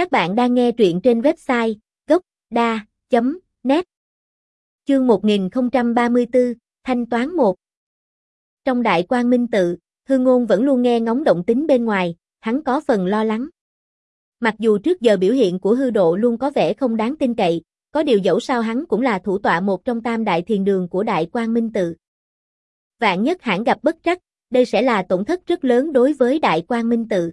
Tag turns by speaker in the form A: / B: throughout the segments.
A: Các bạn đang nghe truyện trên website gốc.da.net Chương 1034, Thanh toán 1 Trong đại quan minh tự, hư ngôn vẫn luôn nghe ngóng động tính bên ngoài, hắn có phần lo lắng. Mặc dù trước giờ biểu hiện của hư độ luôn có vẻ không đáng tin cậy, có điều dẫu sao hắn cũng là thủ tọa một trong tam đại thiền đường của đại quan minh tự. Vạn nhất hãng gặp bất trắc, đây sẽ là tổn thất rất lớn đối với đại quan minh tự.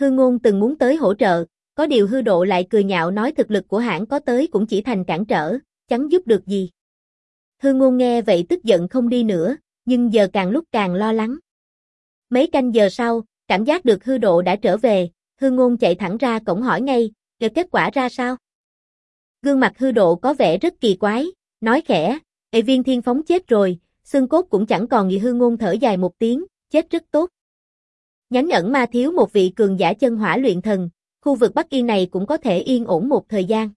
A: Hư ngôn từng muốn tới hỗ trợ, có điều hư độ lại cười nhạo nói thực lực của hãng có tới cũng chỉ thành cản trở, chẳng giúp được gì. Hư ngôn nghe vậy tức giận không đi nữa, nhưng giờ càng lúc càng lo lắng. Mấy canh giờ sau, cảm giác được hư độ đã trở về, hư ngôn chạy thẳng ra cổng hỏi ngay, kết quả ra sao? Gương mặt hư độ có vẻ rất kỳ quái, nói khẽ, Ê viên thiên phóng chết rồi, xương cốt cũng chẳng còn gì hư ngôn thở dài một tiếng, chết rất tốt. Nhánh ẩn ma thiếu một vị cường giả chân hỏa luyện thần, khu vực Bắc Yên này cũng có thể yên ổn một thời gian.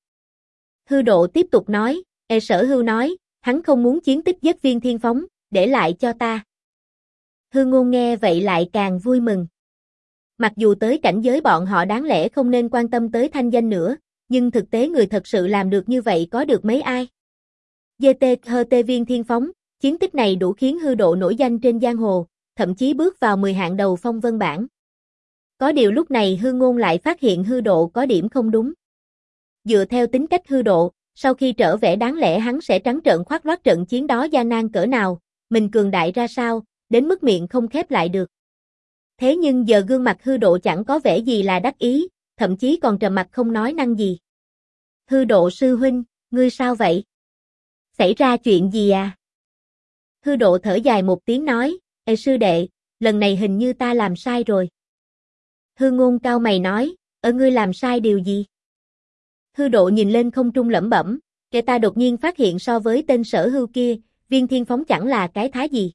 A: Hư độ tiếp tục nói, e sở hưu nói, hắn không muốn chiến tích giết viên thiên phóng, để lại cho ta. Hư ngôn nghe vậy lại càng vui mừng. Mặc dù tới cảnh giới bọn họ đáng lẽ không nên quan tâm tới thanh danh nữa, nhưng thực tế người thật sự làm được như vậy có được mấy ai? GT tê viên thiên phóng, chiến tích này đủ khiến hư độ nổi danh trên giang hồ, thậm chí bước vào 10 hạng đầu phong vân bản. Có điều lúc này hư ngôn lại phát hiện hư độ có điểm không đúng. Dựa theo tính cách hư độ, sau khi trở về đáng lẽ hắn sẽ trắng trợn khoác loát trận chiến đó gian nan cỡ nào, mình cường đại ra sao, đến mức miệng không khép lại được. Thế nhưng giờ gương mặt hư độ chẳng có vẻ gì là đắc ý, thậm chí còn trầm mặt không nói năng gì. Hư độ sư huynh, ngươi sao vậy? Xảy ra chuyện gì à? Hư độ thở dài một tiếng nói, Ê sư đệ, lần này hình như ta làm sai rồi. Hư ngôn cao mày nói, ở ngươi làm sai điều gì? Hư độ nhìn lên không trung lẩm bẩm, kẻ ta đột nhiên phát hiện so với tên sở hưu kia, viên thiên phóng chẳng là cái thái gì.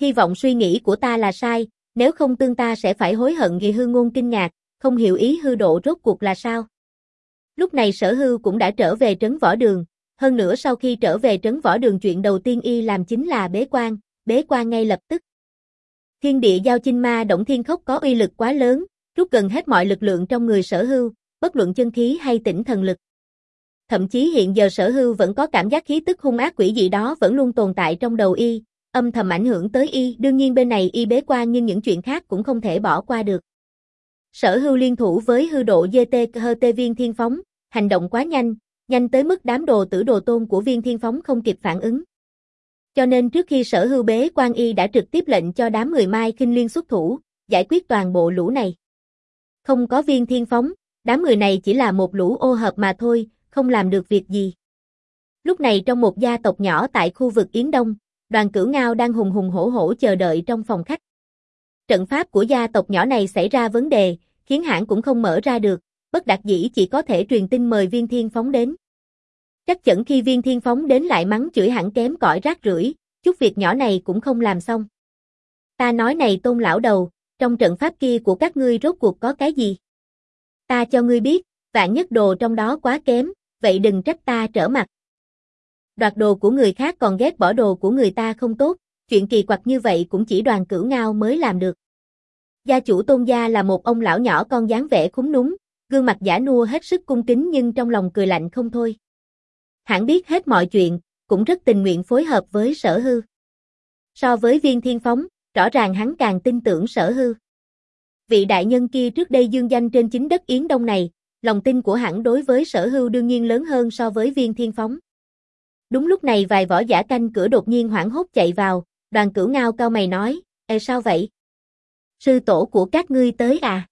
A: Hy vọng suy nghĩ của ta là sai, nếu không tương ta sẽ phải hối hận vì hư ngôn kinh ngạc, không hiểu ý hư độ rốt cuộc là sao. Lúc này sở hưu cũng đã trở về trấn võ đường, hơn nữa sau khi trở về trấn võ đường chuyện đầu tiên y làm chính là bế quan, bế quan ngay lập tức. Thiên địa giao chinh ma động thiên khốc có uy lực quá lớn, rút gần hết mọi lực lượng trong người sở hưu, bất luận chân khí hay tỉnh thần lực. Thậm chí hiện giờ sở hưu vẫn có cảm giác khí tức hung ác quỷ dị đó vẫn luôn tồn tại trong đầu y, âm thầm ảnh hưởng tới y, đương nhiên bên này y bế qua nhưng những chuyện khác cũng không thể bỏ qua được. Sở hưu liên thủ với hư độ GT hơ tê viên thiên phóng, hành động quá nhanh, nhanh tới mức đám đồ tử đồ tôn của viên thiên phóng không kịp phản ứng. Cho nên trước khi sở hưu bế quan y đã trực tiếp lệnh cho đám người Mai Kinh Liên xuất thủ, giải quyết toàn bộ lũ này. Không có viên thiên phóng, đám người này chỉ là một lũ ô hợp mà thôi, không làm được việc gì. Lúc này trong một gia tộc nhỏ tại khu vực Yến Đông, đoàn cửu ngao đang hùng hùng hổ hổ chờ đợi trong phòng khách. Trận pháp của gia tộc nhỏ này xảy ra vấn đề, khiến hãng cũng không mở ra được, bất đắc dĩ chỉ có thể truyền tin mời viên thiên phóng đến. Chắc chắn khi viên thiên phóng đến lại mắng chửi hẳn kém cỏi rác rưởi, chút việc nhỏ này cũng không làm xong. Ta nói này tôn lão đầu, trong trận pháp kia của các ngươi rốt cuộc có cái gì? Ta cho ngươi biết, vạn nhất đồ trong đó quá kém, vậy đừng trách ta trở mặt. Đoạt đồ của người khác còn ghét bỏ đồ của người ta không tốt, chuyện kỳ quặc như vậy cũng chỉ đoàn cửu ngao mới làm được. Gia chủ tôn gia là một ông lão nhỏ con dáng vẻ khúng núng, gương mặt giả nua hết sức cung kính nhưng trong lòng cười lạnh không thôi. Hãng biết hết mọi chuyện, cũng rất tình nguyện phối hợp với sở hư. So với viên thiên phóng, rõ ràng hắn càng tin tưởng sở hư. Vị đại nhân kia trước đây dương danh trên chính đất Yến Đông này, lòng tin của hãng đối với sở hưu đương nhiên lớn hơn so với viên thiên phóng. Đúng lúc này vài võ giả canh cửa đột nhiên hoảng hốt chạy vào, đoàn cửu ngao cao mày nói, Ê sao vậy? Sư tổ của các ngươi tới à?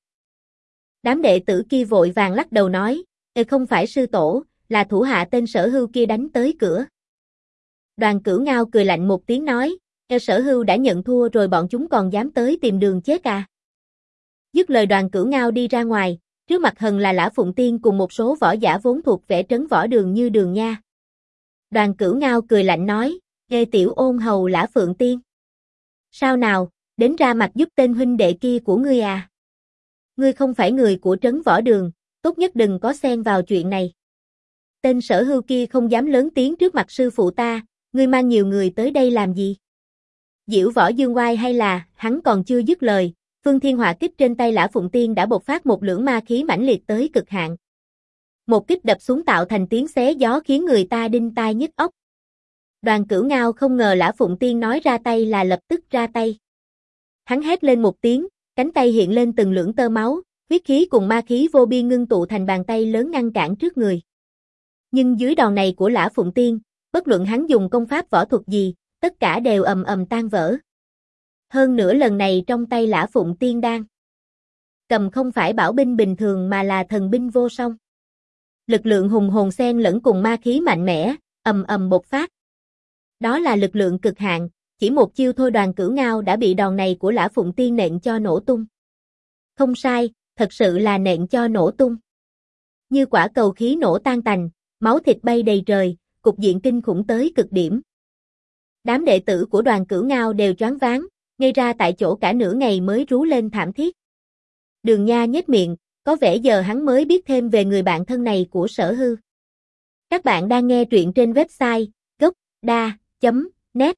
A: Đám đệ tử kia vội vàng lắc đầu nói, Ê không phải sư tổ, là thủ hạ tên sở hưu kia đánh tới cửa. Đoàn cửu ngao cười lạnh một tiếng nói, e sở hưu đã nhận thua rồi bọn chúng còn dám tới tìm đường chết à? Dứt lời đoàn cửu ngao đi ra ngoài, trước mặt hần là Lã Phụng Tiên cùng một số võ giả vốn thuộc vẽ trấn võ đường như đường nha. Đoàn cửu ngao cười lạnh nói, Ê tiểu ôn hầu Lã Phượng Tiên. Sao nào, đến ra mặt giúp tên huynh đệ kia của ngươi à? Ngươi không phải người của trấn võ đường, tốt nhất đừng có xen vào chuyện này. Tên sở hưu kia không dám lớn tiếng trước mặt sư phụ ta, ngươi mang nhiều người tới đây làm gì? Diễu võ dương oai hay là, hắn còn chưa dứt lời, Phương Thiên Hỏa kích trên tay Lã Phụng Tiên đã bộc phát một lưỡng ma khí mãnh liệt tới cực hạn. Một kích đập xuống tạo thành tiếng xé gió khiến người ta đinh tai nhức óc. Đoàn cửu ngao không ngờ Lã Phụng Tiên nói ra tay là lập tức ra tay. Hắn hét lên một tiếng, cánh tay hiện lên từng lưỡng tơ máu, huyết khí cùng ma khí vô biên ngưng tụ thành bàn tay lớn ngăn cản trước người. Nhưng dưới đòn này của Lã Phụng Tiên, bất luận hắn dùng công pháp võ thuật gì, tất cả đều ầm ầm tan vỡ. Hơn nữa lần này trong tay Lã Phụng Tiên đang cầm không phải bảo binh bình thường mà là thần binh vô song. Lực lượng hùng hồn xen lẫn cùng ma khí mạnh mẽ, ầm ầm bộc phát. Đó là lực lượng cực hạn, chỉ một chiêu thôi đoàn cửu ngao đã bị đòn này của Lã Phụng Tiên nện cho nổ tung. Không sai, thật sự là nện cho nổ tung. Như quả cầu khí nổ tan tành, máu thịt bay đầy trời, cục diện kinh khủng tới cực điểm. Đám đệ tử của đoàn cửu ngao đều choáng váng, ngây ra tại chỗ cả nửa ngày mới rú lên thảm thiết. Đường Nha nhếch miệng, có vẻ giờ hắn mới biết thêm về người bạn thân này của sở hư. Các bạn đang nghe truyện trên website gocda.net